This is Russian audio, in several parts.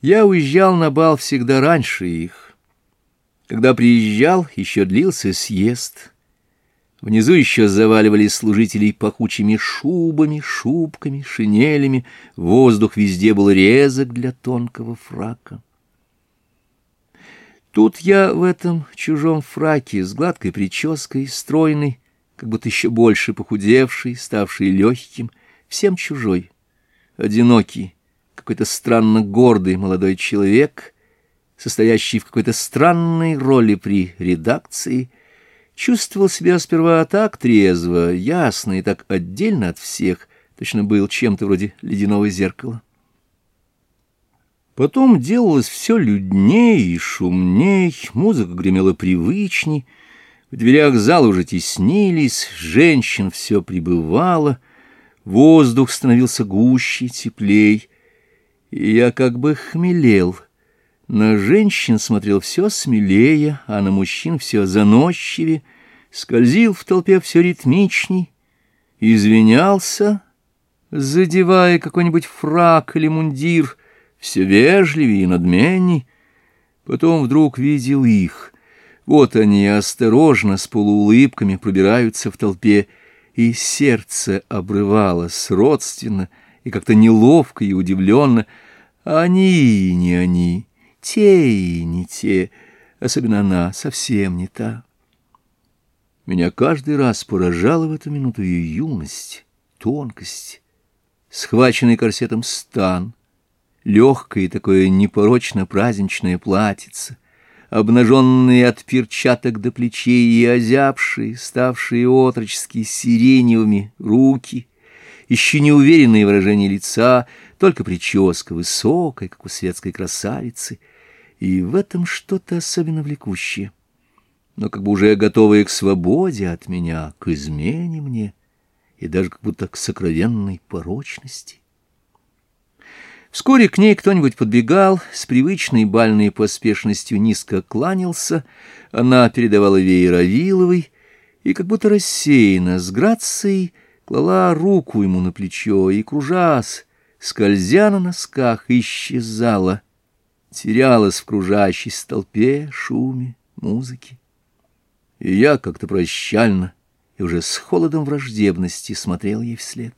Я уезжал на бал всегда раньше их. Когда приезжал, еще длился съезд. Внизу еще заваливали служителей пахучими шубами, шубками, шинелями. Воздух везде был резок для тонкого фрака. Тут я в этом чужом фраке с гладкой прической, стройный, как будто еще больше похудевший, ставший легким, всем чужой, одинокий, какой-то странно гордый молодой человек, состоящий в какой-то странной роли при редакции, чувствовал себя сперва так трезво, ясно и так отдельно от всех, точно был чем-то вроде ледяного зеркала. Потом делалось все людней и шумней, музыка гремела привычней, в дверях зала уже теснились, женщин все прибывало, воздух становился гуще, теплей — я как бы хмелел. На женщин смотрел все смелее, а на мужчин все заносчивее, скользил в толпе все ритмичней, извинялся, задевая какой-нибудь фрак или мундир, все вежливее и надменней. Потом вдруг видел их. Вот они осторожно с полуулыбками пробираются в толпе, и сердце обрывалось родственно, и как-то неловко и удивленно. Они и не они, те и не те, особенно она совсем не та. Меня каждый раз поражала в эту минуту ее юность, тонкость, схваченный корсетом стан, легкое и такое непорочно праздничное платьице, обнаженные от перчаток до плечей и озябшие, ставшие отрочески сиреневыми, руки — еще неуверенные выражения лица, только прическа высокая, как у светской красавицы, и в этом что-то особенно влекущее. Но как бы уже готовые к свободе от меня, к измене мне, и даже как будто к сокровенной порочности. Вскоре к ней кто-нибудь подбегал, с привычной бальной поспешностью низко кланялся, она передавала веер Авиловой, и как будто рассеянно, с грацией, клала руку ему на плечо и, кружась, скользя на носках, исчезала, терялась в кружащей толпе, шуме, музыке. И я как-то прощально и уже с холодом враждебности смотрел ей вслед.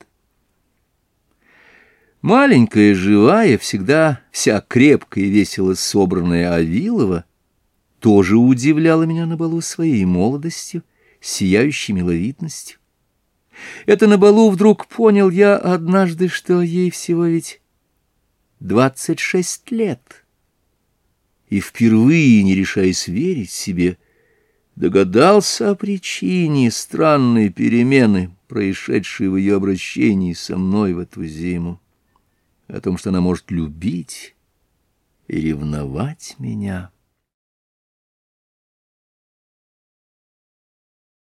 Маленькая, живая, всегда вся крепкая и весело собранная Авилова тоже удивляла меня на балу своей молодостью, сияющей миловидностью. Это на балу вдруг понял я однажды, что ей всего ведь двадцать шесть лет. И впервые, не решаясь верить себе, догадался о причине странной перемены, происшедшей в ее обращении со мной в эту зиму, о том, что она может любить и ревновать меня.